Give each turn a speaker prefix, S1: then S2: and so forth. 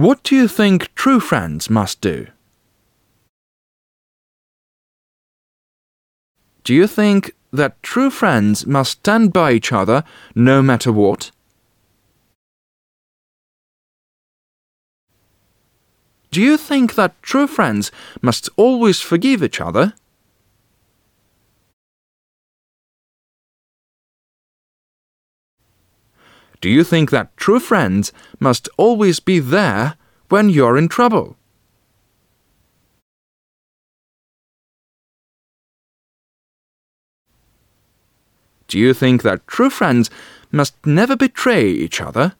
S1: What do you think true friends must do? Do you think that true friends must stand by each other no matter what? Do you think that true friends must always forgive each other? Do you think that true friends must always be there when you're in trouble? Do you think that true friends must never betray each other?